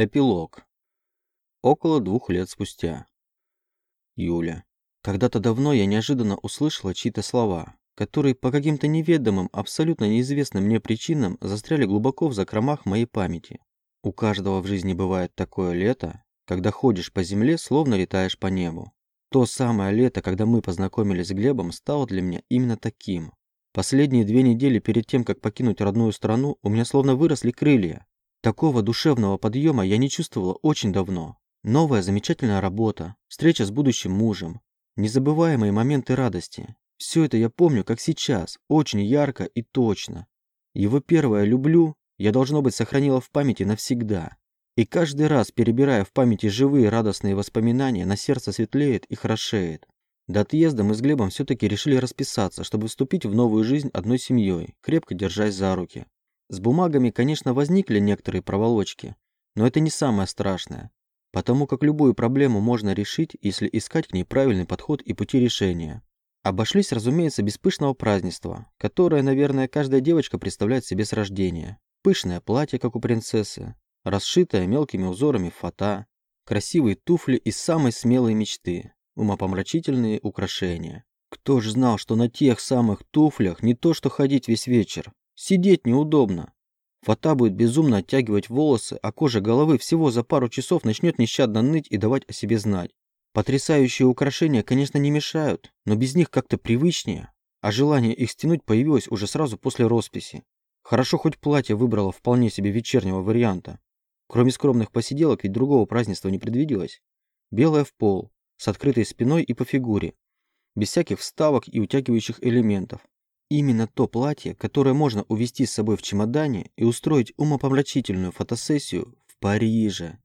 Эпилог. Около двух лет спустя. Юля. Когда-то давно я неожиданно услышала чьи-то слова, которые по каким-то неведомым, абсолютно неизвестным мне причинам застряли глубоко в закромах моей памяти. У каждого в жизни бывает такое лето, когда ходишь по земле, словно летаешь по небу. То самое лето, когда мы познакомились с Глебом, стало для меня именно таким. Последние две недели перед тем, как покинуть родную страну, у меня словно выросли крылья, Такого душевного подъема я не чувствовала очень давно. Новая замечательная работа, встреча с будущим мужем, незабываемые моменты радости. Все это я помню, как сейчас, очень ярко и точно. Его первое «люблю» я, должно быть, сохранила в памяти навсегда. И каждый раз, перебирая в памяти живые радостные воспоминания, на сердце светлеет и хорошеет. До отъезда мы с Глебом все-таки решили расписаться, чтобы вступить в новую жизнь одной семьей, крепко держась за руки. С бумагами, конечно, возникли некоторые проволочки, но это не самое страшное, потому как любую проблему можно решить, если искать к ней правильный подход и пути решения. Обошлись, разумеется, без пышного празднества, которое, наверное, каждая девочка представляет себе с рождения. Пышное платье, как у принцессы, расшитое мелкими узорами фата, красивые туфли и самой смелой мечты, умопомрачительные украшения. Кто ж знал, что на тех самых туфлях не то что ходить весь вечер, Сидеть неудобно. Фата будет безумно оттягивать волосы, а кожа головы всего за пару часов начнет нещадно ныть и давать о себе знать. Потрясающие украшения, конечно, не мешают, но без них как-то привычнее, а желание их стянуть появилось уже сразу после росписи. Хорошо хоть платье выбрала вполне себе вечернего варианта. Кроме скромных посиделок ведь другого празднества не предвиделось. Белое в пол, с открытой спиной и по фигуре, без всяких вставок и утягивающих элементов. Именно то платье, которое можно увезти с собой в чемодане и устроить умопомрачительную фотосессию в Париже.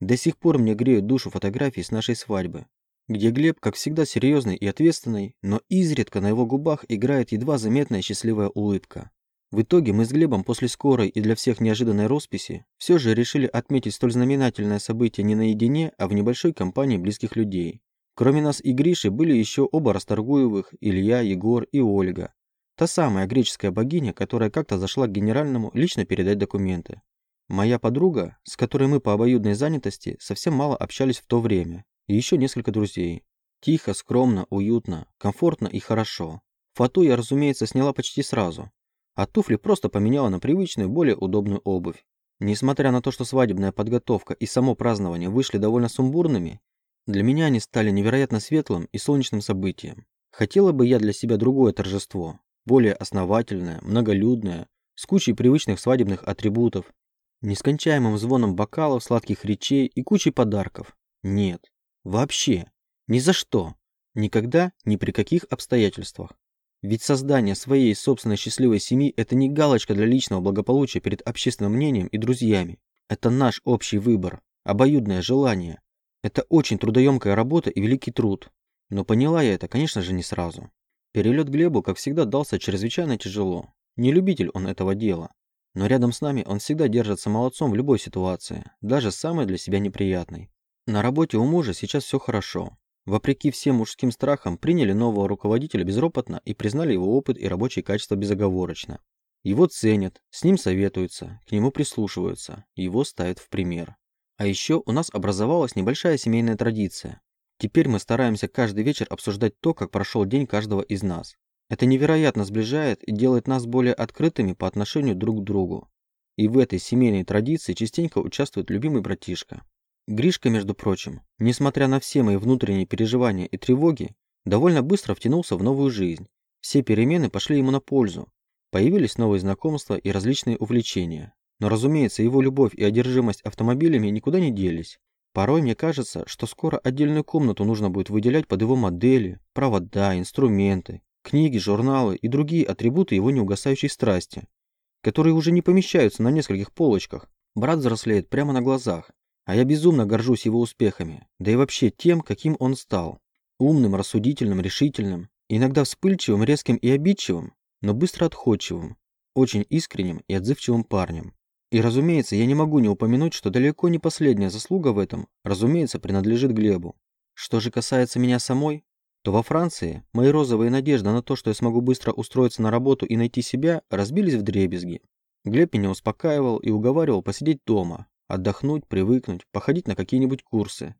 До сих пор мне греют душу фотографии с нашей свадьбы, где Глеб, как всегда, серьезный и ответственный, но изредка на его губах играет едва заметная счастливая улыбка. В итоге мы с Глебом после скорой и для всех неожиданной росписи все же решили отметить столь знаменательное событие не наедине, а в небольшой компании близких людей. Кроме нас и Гриши были еще оба Расторгуевых, Илья, Егор и Ольга, Та самая греческая богиня, которая как-то зашла к генеральному лично передать документы. Моя подруга, с которой мы по обоюдной занятости совсем мало общались в то время, и еще несколько друзей. Тихо, скромно, уютно, комфортно и хорошо. Фату я, разумеется, сняла почти сразу, а туфли просто поменяла на привычную, более удобную обувь. Несмотря на то, что свадебная подготовка и само празднование вышли довольно сумбурными, для меня они стали невероятно светлым и солнечным событием. Хотела бы я для себя другое торжество, более основательная, многолюдная, с кучей привычных свадебных атрибутов, нескончаемым звоном бокалов, сладких речей и кучей подарков. Нет, вообще, ни за что, никогда, ни при каких обстоятельствах. Ведь создание своей собственной счастливой семьи – это не галочка для личного благополучия перед общественным мнением и друзьями. Это наш общий выбор, обоюдное желание. Это очень трудоемкая работа и великий труд. Но поняла я это, конечно же, не сразу. Перелет Глебу, как всегда, дался чрезвычайно тяжело. Не любитель он этого дела. Но рядом с нами он всегда держится молодцом в любой ситуации, даже самой для себя неприятной. На работе у мужа сейчас все хорошо. Вопреки всем мужским страхам, приняли нового руководителя безропотно и признали его опыт и рабочие качества безоговорочно. Его ценят, с ним советуются, к нему прислушиваются, его ставят в пример. А еще у нас образовалась небольшая семейная традиция. Теперь мы стараемся каждый вечер обсуждать то, как прошел день каждого из нас. Это невероятно сближает и делает нас более открытыми по отношению друг к другу. И в этой семейной традиции частенько участвует любимый братишка. Гришка, между прочим, несмотря на все мои внутренние переживания и тревоги, довольно быстро втянулся в новую жизнь. Все перемены пошли ему на пользу. Появились новые знакомства и различные увлечения. Но, разумеется, его любовь и одержимость автомобилями никуда не делись. Порой мне кажется, что скоро отдельную комнату нужно будет выделять под его модели, провода, инструменты, книги, журналы и другие атрибуты его неугасающей страсти, которые уже не помещаются на нескольких полочках. Брат взрослеет прямо на глазах, а я безумно горжусь его успехами, да и вообще тем, каким он стал. Умным, рассудительным, решительным, иногда вспыльчивым, резким и обидчивым, но быстро отходчивым, очень искренним и отзывчивым парнем. И, разумеется, я не могу не упомянуть, что далеко не последняя заслуга в этом, разумеется, принадлежит Глебу. Что же касается меня самой, то во Франции мои розовые надежды на то, что я смогу быстро устроиться на работу и найти себя, разбились в дребезги. Глеб меня успокаивал и уговаривал посидеть дома, Отдохнуть, привыкнуть, походить на какие-нибудь курсы.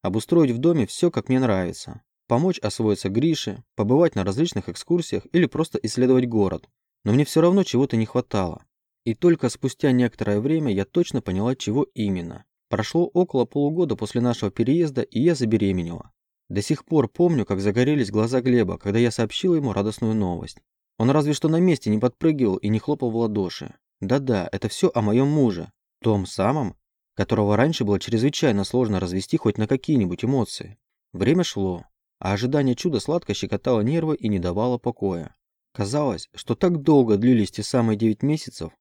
Обустроить в доме все, как мне нравится. Помочь освоиться Грише, побывать на различных экскурсиях или просто исследовать город. Но мне все равно чего-то не хватало. И только спустя некоторое время я точно поняла, чего именно. Прошло около полугода после нашего переезда, и я забеременела. До сих пор помню, как загорелись глаза Глеба, когда я сообщила ему радостную новость. Он разве что на месте не подпрыгивал и не хлопал в ладоши. Да-да, это все о моем муже, том самом, которого раньше было чрезвычайно сложно развести хоть на какие-нибудь эмоции. Время шло, а ожидание чуда сладко щекотало нервы и не давало покоя. Казалось, что так долго длились те самые девять месяцев,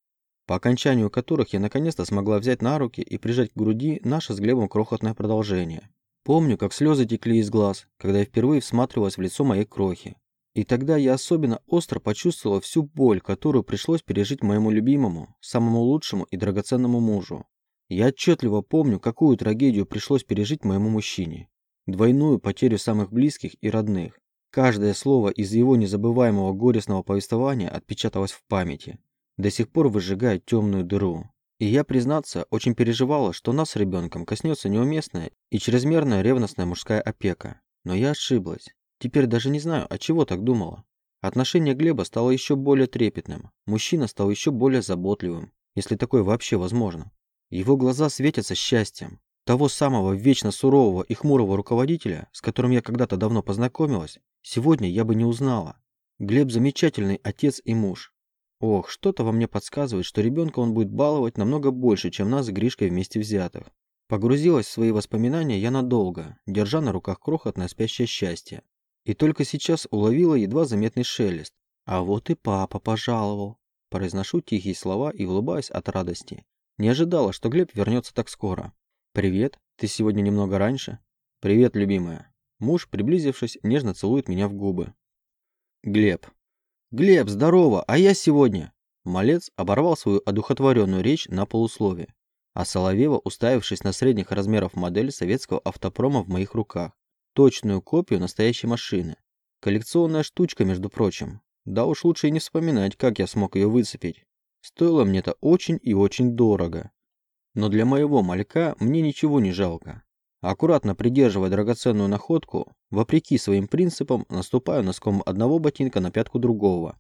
по окончанию которых я наконец-то смогла взять на руки и прижать к груди наше с Глебом крохотное продолжение. Помню, как слезы текли из глаз, когда я впервые всматривалась в лицо моей крохи. И тогда я особенно остро почувствовала всю боль, которую пришлось пережить моему любимому, самому лучшему и драгоценному мужу. Я отчетливо помню, какую трагедию пришлось пережить моему мужчине. Двойную потерю самых близких и родных. Каждое слово из его незабываемого горестного повествования отпечаталось в памяти, до сих пор выжигая темную дыру. И я, признаться, очень переживала, что нас с ребенком коснется неуместная и чрезмерная ревностная мужская опека. Но я ошиблась. Теперь даже не знаю, от чего так думала. Отношение Глеба стало еще более трепетным. Мужчина стал еще более заботливым, если такое вообще возможно. Его глаза светятся счастьем. Того самого вечно сурового и хмурого руководителя, с которым я когда-то давно познакомилась, сегодня я бы не узнала. Глеб замечательный отец и муж. Ох, что-то во мне подсказывает, что ребенка он будет баловать намного больше, чем нас с Гришкой вместе взятых. Погрузилась в свои воспоминания я надолго, держа на руках крохотное спящее счастье. И только сейчас уловила едва заметный шелест. А вот и папа пожаловал. Произношу тихие слова и улыбаюсь от радости. Не ожидала, что Глеб вернется так скоро. «Привет, ты сегодня немного раньше?» «Привет, любимая». Муж, приблизившись, нежно целует меня в губы. Глеб. «Глеб, здорово, а я сегодня...» Малец оборвал свою одухотворенную речь на полуслове, а Соловева, уставившись на средних размеров модель советского автопрома в моих руках, точную копию настоящей машины. Коллекционная штучка, между прочим. Да уж лучше и не вспоминать, как я смог ее выцепить. Стоило мне это очень и очень дорого. Но для моего малька мне ничего не жалко. Аккуратно придерживая драгоценную находку, вопреки своим принципам, наступаю носком одного ботинка на пятку другого,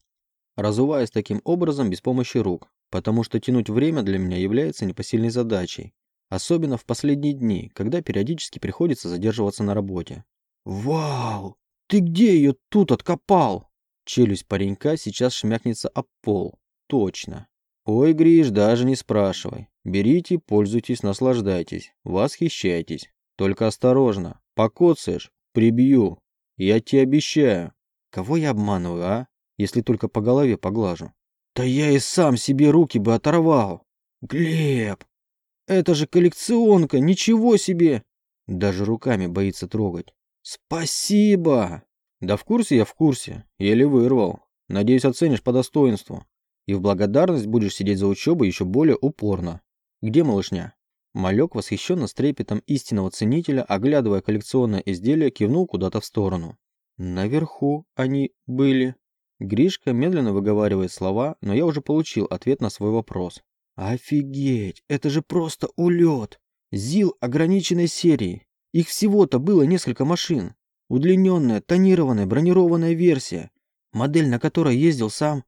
разуваясь таким образом без помощи рук, потому что тянуть время для меня является непосильной задачей, особенно в последние дни, когда периодически приходится задерживаться на работе. «Вау! Ты где ее тут откопал?» Челюсть паренька сейчас шмякнется об пол. Точно. «Ой, Гриш, даже не спрашивай. Берите, пользуйтесь, наслаждайтесь, восхищайтесь. Только осторожно, покоцаешь, прибью. Я тебе обещаю. Кого я обманываю, а? Если только по голове поглажу. Да я и сам себе руки бы оторвал. Глеб, это же коллекционка, ничего себе. Даже руками боится трогать. Спасибо. Да в курсе я в курсе. Еле вырвал. Надеюсь, оценишь по достоинству. И в благодарность будешь сидеть за учебой еще более упорно. Где малышня? Малек, восхищенно с трепетом истинного ценителя, оглядывая коллекционное изделие, кивнул куда-то в сторону. Наверху они были. Гришка медленно выговаривает слова, но я уже получил ответ на свой вопрос. Офигеть, это же просто улет! ЗИЛ ограниченной серии. Их всего-то было несколько машин. Удлиненная, тонированная, бронированная версия, модель на которой ездил сам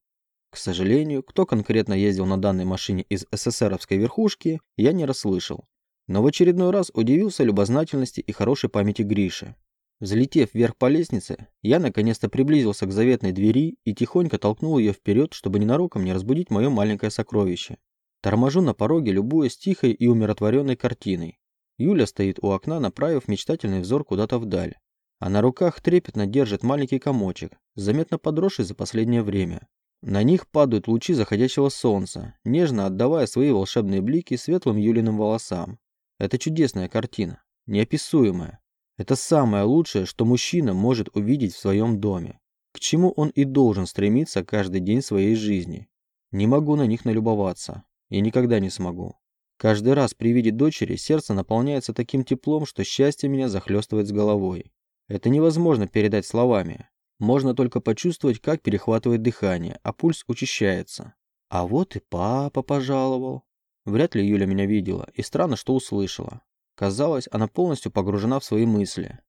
к сожалению, кто конкретно ездил на данной машине из СССРовской верхушки, я не расслышал. Но в очередной раз удивился любознательности и хорошей памяти Гриши. Взлетев вверх по лестнице, я наконец-то приблизился к заветной двери и тихонько толкнул ее вперед, чтобы ненароком не разбудить мое маленькое сокровище. Торможу на пороге, любуясь тихой и умиротворенной картиной. Юля стоит у окна, направив мечтательный взор куда-то вдаль. А на руках трепетно держит маленький комочек, заметно подросший за последнее время. На них падают лучи заходящего солнца, нежно отдавая свои волшебные блики светлым Юлиным волосам. Это чудесная картина, неописуемая. Это самое лучшее, что мужчина может увидеть в своем доме. К чему он и должен стремиться каждый день своей жизни. Не могу на них налюбоваться. И никогда не смогу. Каждый раз при виде дочери сердце наполняется таким теплом, что счастье меня захлестывает с головой. Это невозможно передать словами. Можно только почувствовать, как перехватывает дыхание, а пульс учащается. А вот и папа пожаловал. Вряд ли Юля меня видела, и странно, что услышала. Казалось, она полностью погружена в свои мысли.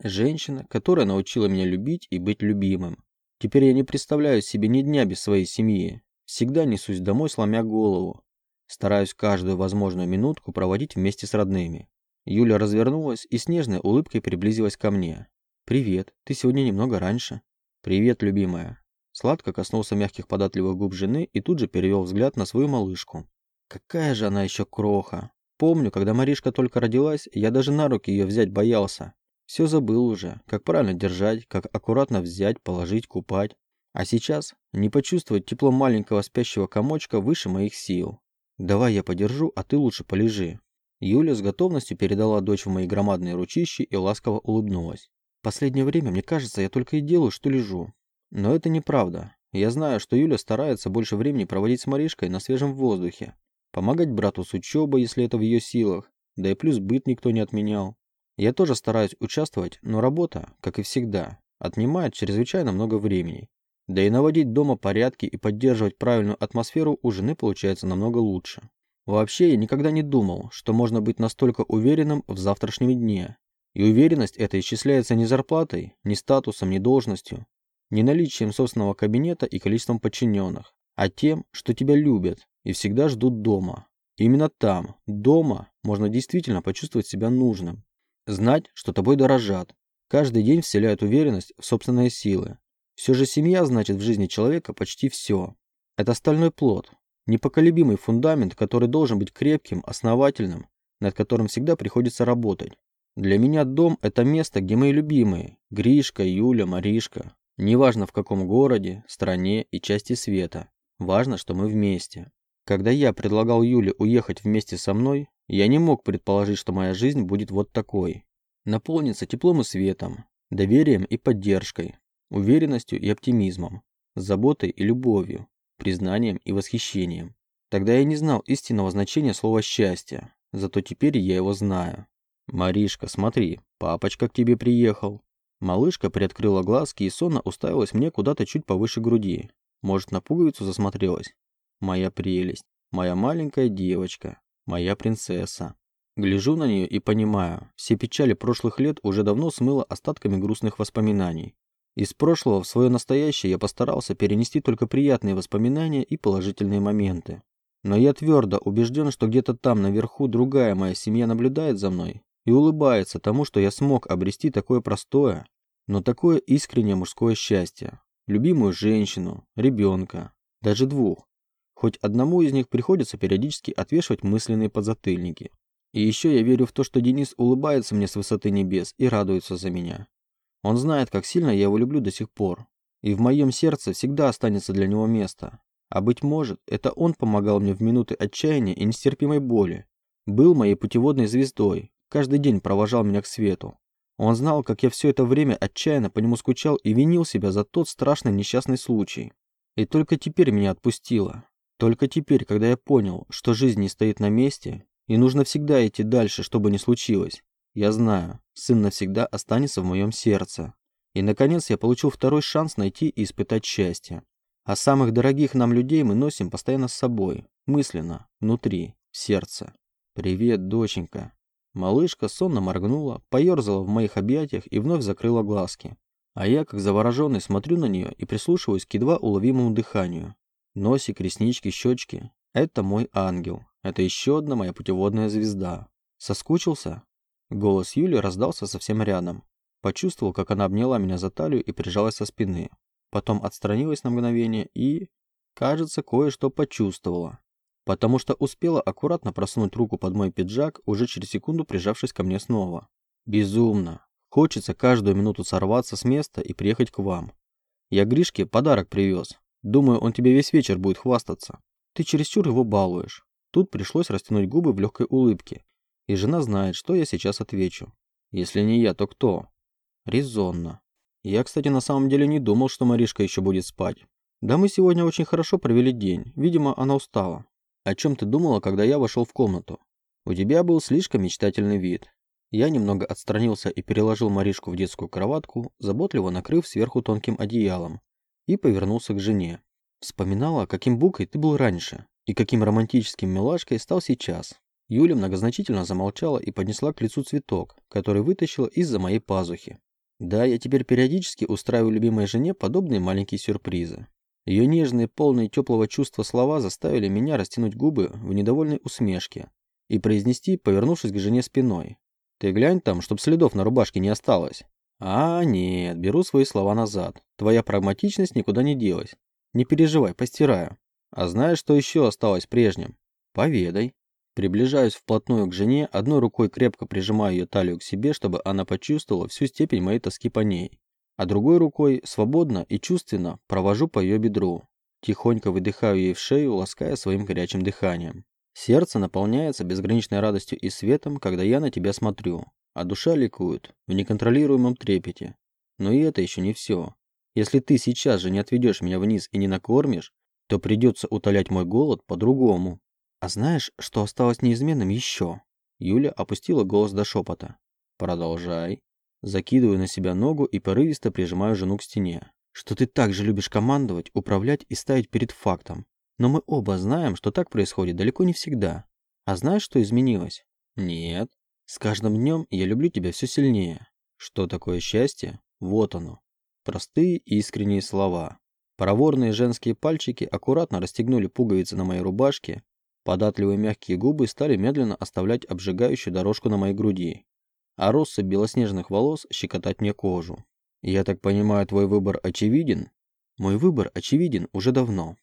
Женщина, которая научила меня любить и быть любимым. Теперь я не представляю себе ни дня без своей семьи. Всегда несусь домой, сломя голову. Стараюсь каждую возможную минутку проводить вместе с родными. Юля развернулась и с нежной улыбкой приблизилась ко мне. «Привет, ты сегодня немного раньше». «Привет, любимая». Сладко коснулся мягких податливых губ жены и тут же перевел взгляд на свою малышку. Какая же она еще кроха. Помню, когда Маришка только родилась, я даже на руки ее взять боялся. Все забыл уже, как правильно держать, как аккуратно взять, положить, купать. А сейчас не почувствовать тепло маленького спящего комочка выше моих сил. Давай я подержу, а ты лучше полежи. Юля с готовностью передала дочь в мои громадные ручищи и ласково улыбнулась. Последнее время, мне кажется, я только и делаю, что лежу. Но это неправда. Я знаю, что Юля старается больше времени проводить с Маришкой на свежем воздухе. Помогать брату с учебой, если это в ее силах. Да и плюс быт никто не отменял. Я тоже стараюсь участвовать, но работа, как и всегда, отнимает чрезвычайно много времени. Да и наводить дома порядки и поддерживать правильную атмосферу у жены получается намного лучше. Вообще, я никогда не думал, что можно быть настолько уверенным в завтрашнем дне. И уверенность эта исчисляется не зарплатой, не статусом, не должностью, не наличием собственного кабинета и количеством подчиненных, а тем, что тебя любят и всегда ждут дома. И именно там, дома, можно действительно почувствовать себя нужным. Знать, что тобой дорожат. Каждый день вселяют уверенность в собственные силы. Все же семья значит в жизни человека почти все. Это стальной плод, непоколебимый фундамент, который должен быть крепким, основательным, над которым всегда приходится работать. Для меня дом – это место, где мои любимые – Гришка, Юля, Маришка. Неважно в каком городе, стране и части света. Важно, что мы вместе. Когда я предлагал Юле уехать вместе со мной, я не мог предположить, что моя жизнь будет вот такой. Наполнится теплом и светом, доверием и поддержкой, уверенностью и оптимизмом, заботой и любовью, признанием и восхищением. Тогда я не знал истинного значения слова «счастье», зато теперь я его знаю. «Маришка, смотри, папочка к тебе приехал». Малышка приоткрыла глазки и сонно уставилась мне куда-то чуть повыше груди. Может, на пуговицу засмотрелась? Моя прелесть, моя маленькая девочка. Моя принцесса. Гляжу на нее и понимаю, все печали прошлых лет уже давно смыло остатками грустных воспоминаний. Из прошлого в свое настоящее я постарался перенести только приятные воспоминания и положительные моменты. Но я твердо убежден, что где-то там наверху другая моя семья наблюдает за мной и улыбается тому, что я смог обрести такое простое, но такое искреннее мужское счастье. Любимую женщину, ребенка, даже двух. Хоть одному из них приходится периодически отвешивать мысленные подзатыльники. И еще я верю в то, что Денис улыбается мне с высоты небес и радуется за меня. Он знает, как сильно я его люблю до сих пор. И в моем сердце всегда останется для него место. А быть может, это он помогал мне в минуты отчаяния и нестерпимой боли. Был моей путеводной звездой, каждый день провожал меня к свету. Он знал, как я все это время отчаянно по нему скучал и винил себя за тот страшный несчастный случай. И только теперь меня отпустило. Только теперь, когда я понял, что жизнь не стоит на месте, и нужно всегда идти дальше, что бы ни случилось, я знаю, сын навсегда останется в моем сердце. И, наконец, я получил второй шанс найти и испытать счастье. А самых дорогих нам людей мы носим постоянно с собой, мысленно, внутри, в сердце. «Привет, доченька». Малышка сонно моргнула, поерзала в моих объятиях и вновь закрыла глазки. А я, как завороженный, смотрю на нее и прислушиваюсь к едва уловимому дыханию. Носик, реснички, щечки. Это мой ангел. Это еще одна моя путеводная звезда. Соскучился? Голос Юли раздался совсем рядом. Почувствовал, как она обняла меня за талию и прижалась со спины. Потом отстранилась на мгновение и, кажется, кое-что почувствовала. Потому что успела аккуратно просунуть руку под мой пиджак, уже через секунду прижавшись ко мне снова. Безумно. Хочется каждую минуту сорваться с места и приехать к вам. Я Гришке подарок привез. Думаю, он тебе весь вечер будет хвастаться. Ты чересчур его балуешь. Тут пришлось растянуть губы в легкой улыбке. И жена знает, что я сейчас отвечу. Если не я, то кто? Резонно. Я, кстати, на самом деле не думал, что Маришка еще будет спать. Да мы сегодня очень хорошо провели день. Видимо, она устала. О чем ты думала, когда я вошел в комнату? У тебя был слишком мечтательный вид. Я немного отстранился и переложил Маришку в детскую кроватку, заботливо накрыв сверху тонким одеялом, и повернулся к жене. Вспоминала, каким букой ты был раньше. И каким романтическим милашкой стал сейчас. Юля многозначительно замолчала и поднесла к лицу цветок, который вытащила из-за моей пазухи. Да, я теперь периодически устраиваю любимой жене подобные маленькие сюрпризы. Ее нежные, полные теплого чувства слова заставили меня растянуть губы в недовольной усмешке и произнести, повернувшись к жене спиной. «Ты глянь там, чтоб следов на рубашке не осталось». «А, нет, беру свои слова назад. Твоя прагматичность никуда не делась. Не переживай, постираю. А знаешь, что еще осталось прежним? Поведай». Приближаюсь вплотную к жене, одной рукой крепко прижимаю ее талию к себе, чтобы она почувствовала всю степень моей тоски по ней. А другой рукой, свободно и чувственно, провожу по ее бедру. Тихонько выдыхаю ей в шею, лаская своим горячим дыханием. Сердце наполняется безграничной радостью и светом, когда я на тебя смотрю, а душа ликует в неконтролируемом трепете. Но и это еще не все. Если ты сейчас же не отведешь меня вниз и не накормишь, то придется утолять мой голод по-другому. А знаешь, что осталось неизменным еще? Юля опустила голос до шепота. Продолжай. Закидываю на себя ногу и порывисто прижимаю жену к стене. Что ты так же любишь командовать, управлять и ставить перед фактом. Но мы оба знаем, что так происходит далеко не всегда. А знаешь, что изменилось? Нет. С каждым днем я люблю тебя все сильнее. Что такое счастье? Вот оно. Простые и искренние слова. Проворные женские пальчики аккуратно расстегнули пуговицы на моей рубашке Податливые мягкие губы стали медленно оставлять обжигающую дорожку на моей груди, а россыпь белоснежных волос щекотать мне кожу. «Я так понимаю, твой выбор очевиден?» «Мой выбор очевиден уже давно».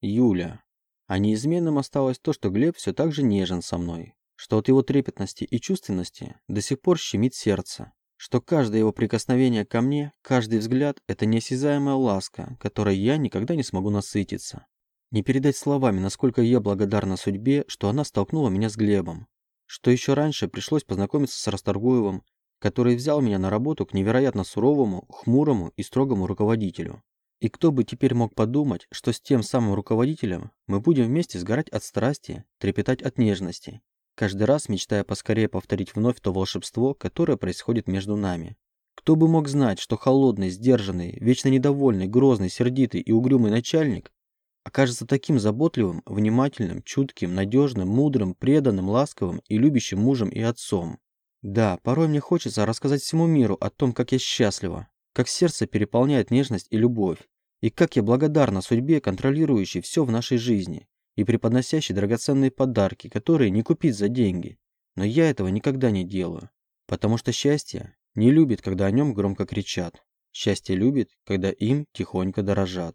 «Юля». А неизменным осталось то, что Глеб все так же нежен со мной, что от его трепетности и чувственности до сих пор щемит сердце, что каждое его прикосновение ко мне, каждый взгляд – это неосязаемая ласка, которой я никогда не смогу насытиться. Не передать словами, насколько я благодарна судьбе, что она столкнула меня с Глебом. Что еще раньше пришлось познакомиться с Расторгуевым, который взял меня на работу к невероятно суровому, хмурому и строгому руководителю. И кто бы теперь мог подумать, что с тем самым руководителем мы будем вместе сгорать от страсти, трепетать от нежности, каждый раз мечтая поскорее повторить вновь то волшебство, которое происходит между нами. Кто бы мог знать, что холодный, сдержанный, вечно недовольный, грозный, сердитый и угрюмый начальник окажется таким заботливым, внимательным, чутким, надежным, мудрым, преданным, ласковым и любящим мужем и отцом. Да, порой мне хочется рассказать всему миру о том, как я счастлива, как сердце переполняет нежность и любовь, и как я благодарна судьбе, контролирующей все в нашей жизни и преподносящей драгоценные подарки, которые не купить за деньги. Но я этого никогда не делаю, потому что счастье не любит, когда о нем громко кричат. Счастье любит, когда им тихонько дорожат.